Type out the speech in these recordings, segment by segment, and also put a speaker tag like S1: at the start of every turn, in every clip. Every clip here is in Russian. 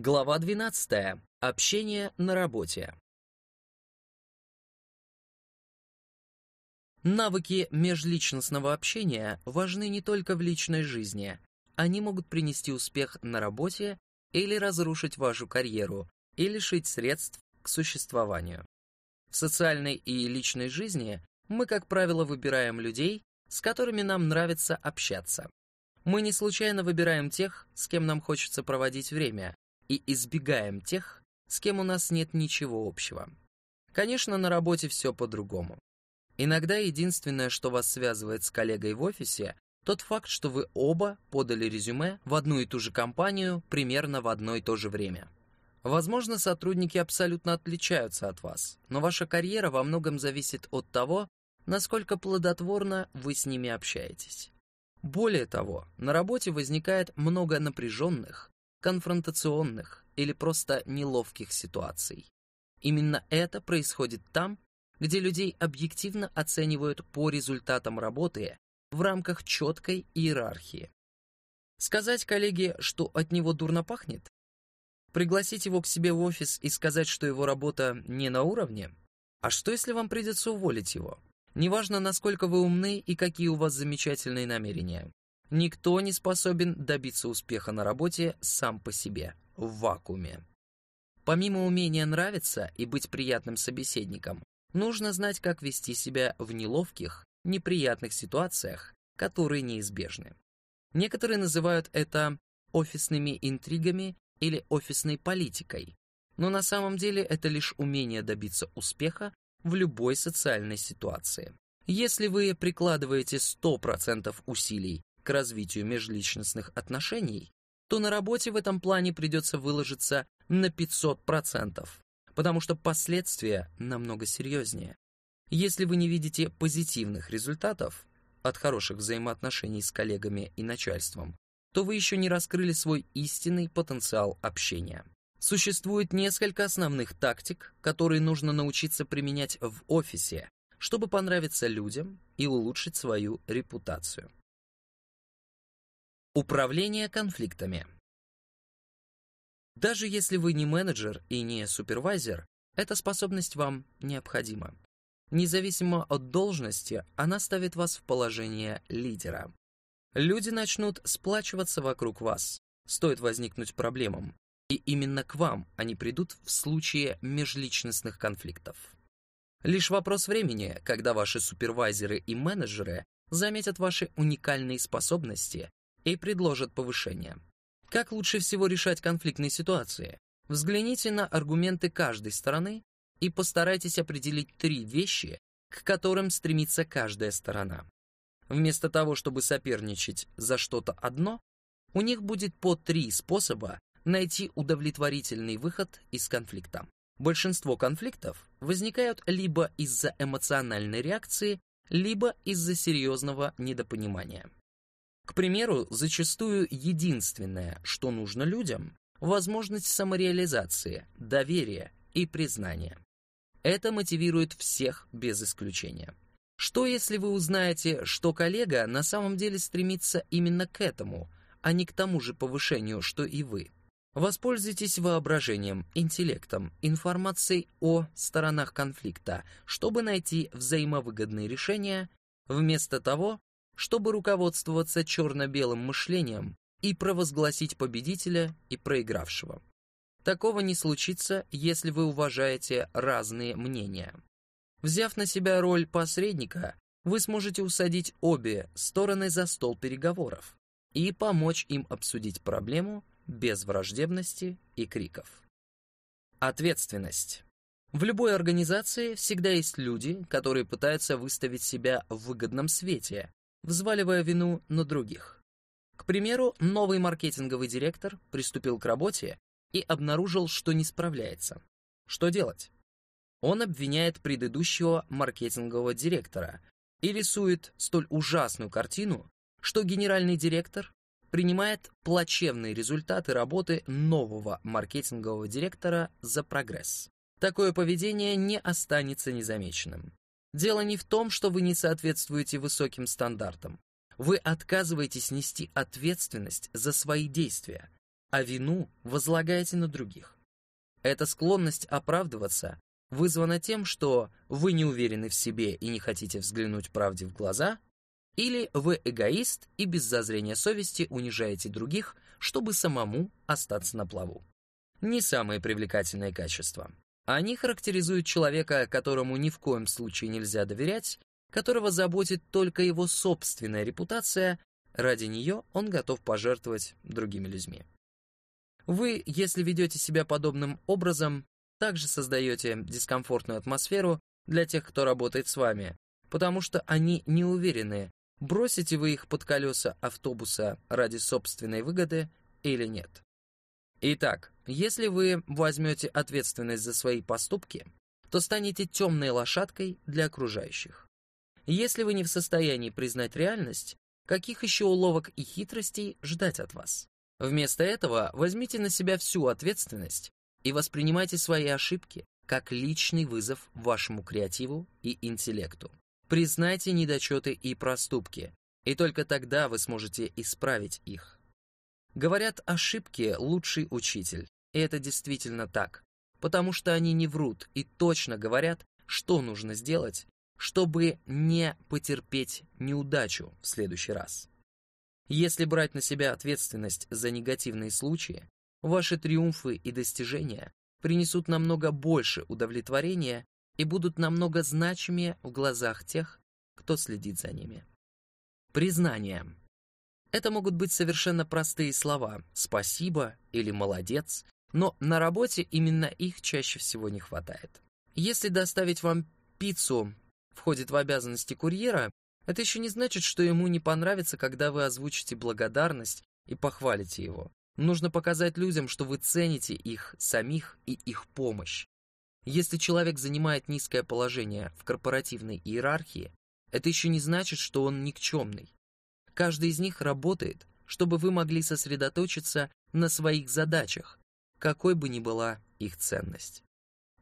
S1: Глава 12. Общение на работе. Навыки межличностного общения важны не только в личной жизни. Они могут принести успех на работе или разрушить вашу карьеру и лишить средств к существованию. В социальной и личной жизни мы, как правило, выбираем людей, с которыми нам нравится общаться. Мы не случайно выбираем тех, с кем нам хочется проводить время, и избегаем тех, с кем у нас нет ничего общего. Конечно, на работе все по-другому. Иногда единственное, что вас связывает с коллегой в офисе, тот факт, что вы оба подали резюме в одну и ту же компанию примерно в одно и то же время. Возможно, сотрудники абсолютно отличаются от вас, но ваша карьера во многом зависит от того, насколько плодотворно вы с ними общаетесь. Более того, на работе возникает много напряженных, конфронтационных или просто неловких ситуаций. Именно это происходит там, где людей объективно оценивают по результатам работы в рамках четкой иерархии. Сказать коллеге, что от него дурно пахнет? Пригласить его к себе в офис и сказать, что его работа не на уровне? А что, если вам придется уволить его? Неважно, насколько вы умны и какие у вас замечательные намерения. Никто не способен добиться успеха на работе сам по себе, в вакууме. Помимо умения нравиться и быть приятным собеседником, нужно знать, как вести себя в неловких, неприятных ситуациях, которые неизбежны. Некоторые называют это офисными интригами или офисной политикой, но на самом деле это лишь умение добиться успеха в любой социальной ситуации. Если вы прикладываете 100% усилий к развитию межличностных отношений, то на работе в этом плане придется выложиться на 500%, потому что последствия намного серьезнее. Если вы не видите позитивных результатов от хороших взаимоотношений с коллегами и начальством, то вы еще не раскрыли свой истинный потенциал общения. Существует несколько основных тактик, которые нужно научиться применять в офисе, чтобы понравиться людям и улучшить свою репутацию. Управление конфликтами. Даже если вы не менеджер и не супервайзер, эта способность вам необходима. Независимо от должности, она ставит вас в положение лидера. Люди начнут сплачиваться вокруг вас, стоит возникнуть проблемам, и именно к вам они придут в случае межличностных конфликтов. Лишь вопрос времени, когда ваши супервайзеры и менеджеры заметят ваши уникальные способности и предложат повышение. Как лучше всего решать конфликтные ситуации? Взгляните на аргументы каждой стороны и постарайтесь определить три вещи, к которым стремится каждая сторона. Вместо того, чтобы соперничать за что-то одно, у них будет по три способа найти удовлетворительный выход из конфликта. Большинство конфликтов возникают либо из-за эмоциональной реакции, либо из-за серьезного недопонимания. К примеру, зачастую единственное, что нужно людям, возможность самореализации, доверия и признания. Это мотивирует всех без исключения. Что если вы узнаете, что коллега на самом деле стремится именно к этому, а не к тому же повышению, что и вы? Воспользуйтесь воображением, интеллектом, информацией о сторонах конфликта, чтобы найти взаимовыгодные решения, вместо того, чтобы руководствоваться черно-белым мышлением и провозгласить победителя и проигравшего. Такого не случится, если вы уважаете разные мнения. Взяв на себя роль посредника, вы сможете усадить обе стороны за стол переговоров и помочь им обсудить проблему без враждебности и криков. Ответственность. В любой организации всегда есть люди, которые пытаются выставить себя в выгодном свете, взваливая вину на других. К примеру, новый маркетинговый директор приступил к работе и обнаружил, что не справляется. Что делать? Он обвиняет предыдущего маркетингового директора и рисует столь ужасную картину, что генеральный директор принимает плачевные результаты работы нового маркетингового директора за прогресс. Такое поведение не останется незамеченным. Дело не в том, что вы не соответствуете высоким стандартам. Вы отказываетесь нести ответственность за свои действия. а вину возлагаете на других. Эта склонность оправдываться вызвана тем, что вы не уверены в себе и не хотите взглянуть правде в глаза, или вы эгоист и без зазрения совести унижаете других, чтобы самому остаться на плаву. Не самые привлекательные качества. Они характеризуют человека, которому ни в коем случае нельзя доверять, которого заботит только его собственная репутация, ради нее он готов пожертвовать другими людьми. Вы, если ведете себя подобным образом, также создаете дискомфортную атмосферу для тех, кто работает с вами, потому что они не уверены, бросите вы их под колеса автобуса ради собственной выгоды или нет. Итак, если вы возьмете ответственность за свои поступки, то станете темной лошадкой для окружающих. Если вы не в состоянии признать реальность, каких еще уловок и хитростей ждать от вас? Вместо этого возьмите на себя всю ответственность и воспринимайте свои ошибки как личный вызов вашему креативу и интеллекту. Признайте недочеты и проступки, и только тогда вы сможете исправить их. Говорят, ошибки – лучший учитель, и это действительно так, потому что они не врут и точно говорят, что нужно сделать, чтобы не потерпеть неудачу в следующий раз. Если брать на себя ответственность за негативные случаи, ваши триумфы и достижения принесут намного больше удовлетворения и будут намного значимее в глазах тех, кто следит за ними. Признание. Это могут быть совершенно простые слова «спасибо» или «молодец», но на работе именно их чаще всего не хватает. Если доставить вам пиццу входит в обязанности курьера, это еще не значит, что ему не понравится, когда вы озвучите благодарность и похвалите его. Нужно показать людям, что вы цените их самих и их помощь. Если человек занимает низкое положение в корпоративной иерархии, это еще не значит, что он никчемный. Каждый из них работает, чтобы вы могли сосредоточиться на своих задачах, какой бы ни была их ценность.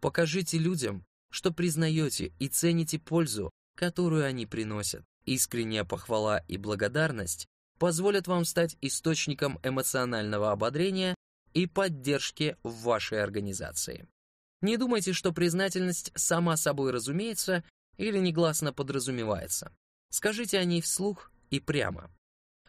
S1: Покажите людям, что признаете и цените пользу, которую они приносят. Искренняя похвала и благодарность позволят вам стать источником эмоционального ободрения и поддержки в вашей организации. Не думайте, что признательность сама собой разумеется или негласно подразумевается. Скажите о ней вслух и прямо.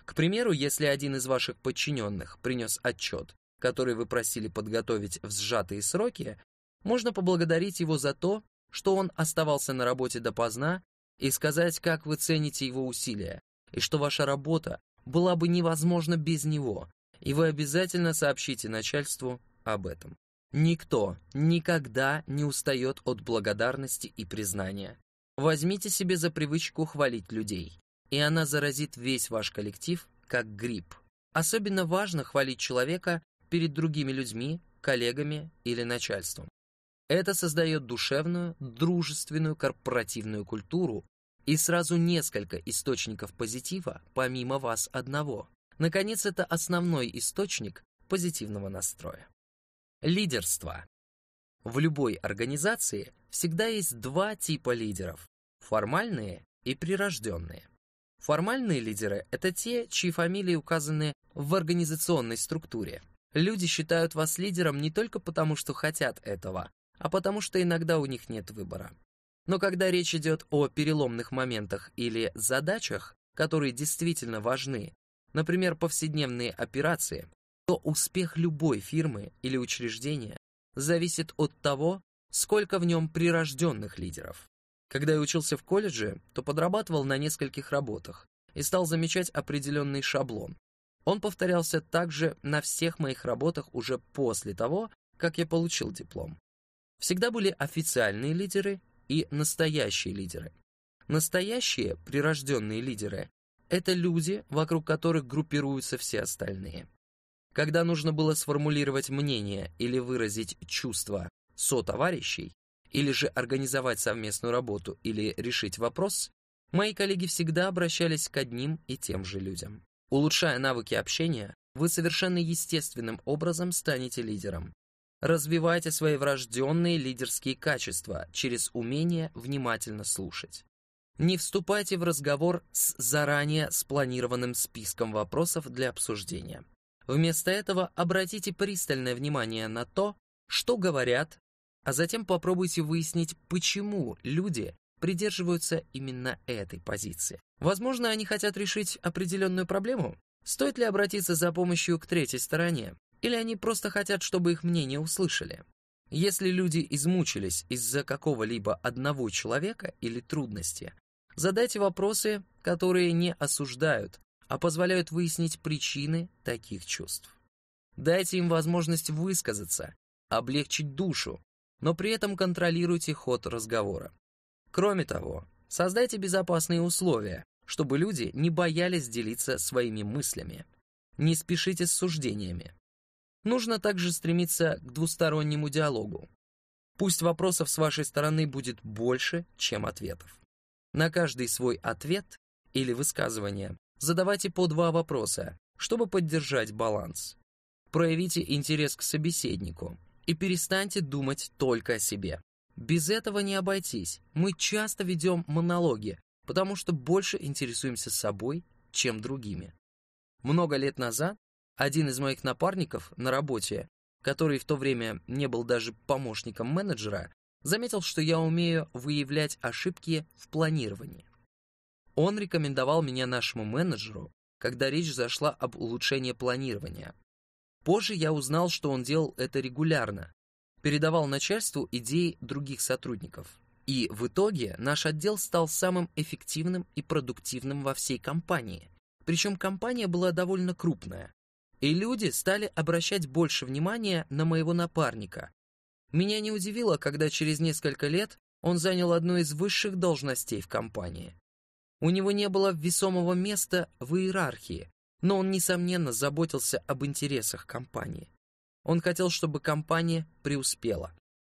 S1: К примеру, если один из ваших подчиненных принес отчет, который вы просили подготовить в сжатые сроки, можно поблагодарить его за то, что он оставался на работе допоздна и сказать, как вы цените его усилия, и что ваша работа была бы невозможна без него, и вы обязательно сообщите начальству об этом. Никто никогда не устает от благодарности и признания. Возьмите себе за привычку хвалить людей, и она заразит весь ваш коллектив, как грипп. Особенно важно хвалить человека перед другими людьми, коллегами или начальством. Это создает душевную, дружественную корпоративную культуру и сразу несколько источников позитива, помимо вас одного. Наконец, это основной источник позитивного настроя. Лидерство. В любой организации всегда есть два типа лидеров – формальные и прирожденные. Формальные лидеры – это те, чьи фамилии указаны в организационной структуре. Люди считают вас лидером не только потому, что хотят этого, а потому что иногда у них нет выбора. Но когда речь идет о переломных моментах или задачах, которые действительно важны, например, повседневные операции, то успех любой фирмы или учреждения зависит от того, сколько в нем прирожденных лидеров. Когда я учился в колледже, то подрабатывал на нескольких работах и стал замечать определенный шаблон. Он повторялся также на всех моих работах уже после того, как я получил диплом. Всегда были официальные лидеры и настоящие лидеры. Настоящие прирожденные лидеры – это люди, вокруг которых группируются все остальные. Когда нужно было сформулировать мнение или выразить чувства со-товарищей, или же организовать совместную работу или решить вопрос, мои коллеги всегда обращались к одним и тем же людям. Улучшая навыки общения, вы совершенно естественным образом станете лидером. Развивайте свои врожденные лидерские качества через умение внимательно слушать. Не вступайте в разговор с заранее спланированным списком вопросов для обсуждения. Вместо этого обратите пристальное внимание на то, что говорят, а затем попробуйте выяснить, почему люди придерживаются именно этой позиции. Возможно, они хотят решить определенную проблему? Стоит ли обратиться за помощью к третьей стороне? Или они просто хотят, чтобы их мнение услышали? Если люди измучились из-за какого-либо одного человека или трудности, задайте вопросы, которые не осуждают, а позволяют выяснить причины таких чувств. Дайте им возможность высказаться, облегчить душу, но при этом контролируйте ход разговора. Кроме того, создайте безопасные условия, чтобы люди не боялись делиться своими мыслями. Не спешите с суждениями. Нужно также стремиться к двустороннему диалогу. Пусть вопросов с вашей стороны будет больше, чем ответов. На каждый свой ответ или высказывание задавайте по два вопроса, чтобы поддержать баланс. Проявите интерес к собеседнику и перестаньте думать только о себе. Без этого не обойтись. Мы часто ведем монологи, потому что больше интересуемся собой, чем другими. Много лет назад один из моих напарников на работе, который в то время не был даже помощником менеджера, заметил, что я умею выявлять ошибки в планировании. Он рекомендовал меня нашему менеджеру, когда речь зашла об улучшении планирования. Позже я узнал, что он делал это регулярно, передавал начальству идеи других сотрудников. И в итоге наш отдел стал самым эффективным и продуктивным во всей компании. Причем компания была довольно крупная. И люди стали обращать больше внимания на моего напарника. Меня не удивило, когда через несколько лет он занял одну из высших должностей в компании. У него не было весомого места в иерархии, но он, несомненно, заботился об интересах компании. Он хотел, чтобы компания преуспела.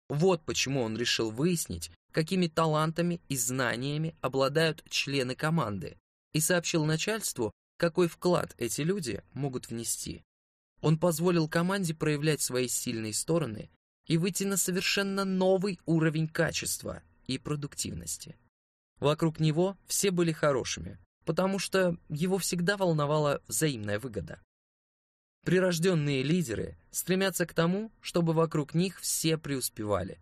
S1: Вот почему он решил выяснить, какими талантами и знаниями обладают члены команды, и сообщил начальству, какой вклад эти люди могут внести. Он позволил команде проявлять свои сильные стороны и выйти на совершенно новый уровень качества и продуктивности. Вокруг него все были хорошими, потому что его всегда волновала взаимная выгода. Прирожденные лидеры стремятся к тому, чтобы вокруг них все преуспевали,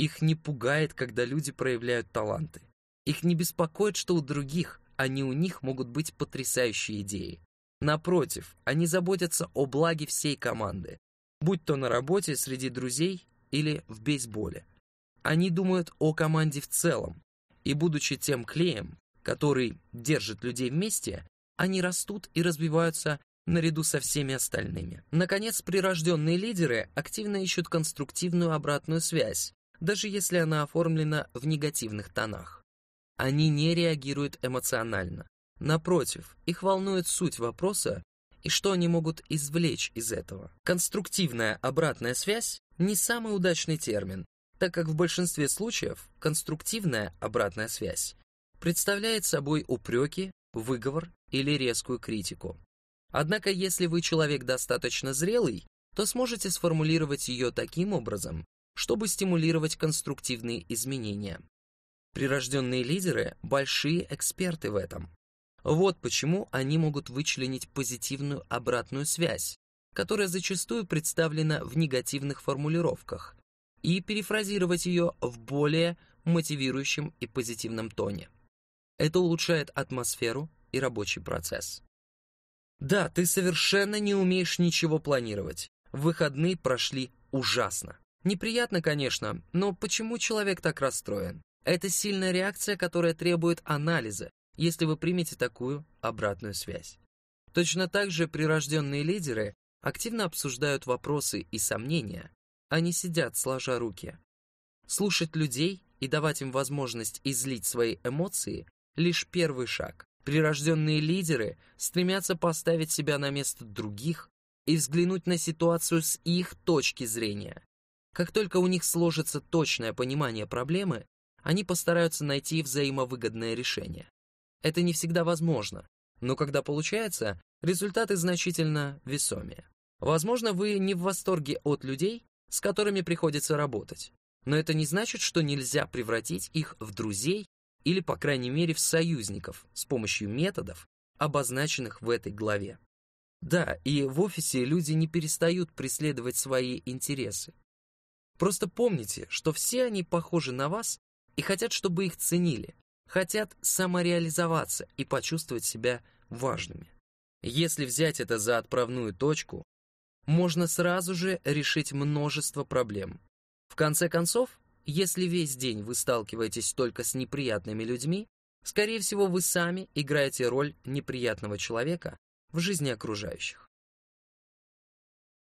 S1: их не пугает, когда люди проявляют таланты. Их не беспокоит, что у других, а не у них могут быть потрясающие идеи. Напротив, они заботятся о благе всей команды, будь то на работе, среди друзей или в бейсболе. Они думают о команде в целом, и будучи тем клеем, который держит людей вместе, они растут и развиваются наряду со всеми остальными. Наконец, прирожденные лидеры активно ищут конструктивную обратную связь, даже если она оформлена в негативных тонах. Они не реагируют эмоционально. Напротив, их волнует суть вопроса и что они могут извлечь из этого. Конструктивная обратная связь не самый удачный термин, так как в большинстве случаев конструктивная обратная связь представляет собой упреки, выговор или резкую критику. Однако, если вы человек достаточно зрелый, то сможете сформулировать ее таким образом, чтобы стимулировать конструктивные изменения. Прирожденные лидеры – большие эксперты в этом. Вот почему они могут вычленить позитивную обратную связь, которая зачастую представлена в негативных формулировках, и перефразировать ее в более мотивирующем и позитивном тоне. Это улучшает атмосферу и рабочий процесс. Да, ты совершенно не умеешь ничего планировать. Выходные прошли ужасно. Неприятно, конечно, но почему человек так расстроен? Это сильная реакция, которая требует анализа, если вы примете такую обратную связь. Точно так же прирожденные лидеры активно обсуждают вопросы и сомнения, они сидят сложа руки. Слушать людей и давать им возможность излить свои эмоции – лишь первый шаг. Прирожденные лидеры стремятся поставить себя на место других и взглянуть на ситуацию с их точки зрения. Как только у них сложится точное понимание проблемы, они постараются найти взаимовыгодное решение. Это не всегда возможно, но когда получается, результаты значительно весомее. Возможно, вы не в восторге от людей, с которыми приходится работать, но это не значит, что нельзя превратить их в друзей или, по крайней мере, в союзников с помощью методов, обозначенных в этой главе. Да, и в офисе люди не перестают преследовать свои интересы. Просто помните, что все они похожи на вас и хотят, чтобы их ценили, хотят самореализоваться и почувствовать себя важными. Если взять это за отправную точку, можно сразу же решить множество проблем. В конце концов, если весь день вы сталкиваетесь только с неприятными людьми, скорее всего, вы сами играете роль неприятного человека в жизни окружающих.